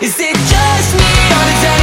Is it just me or does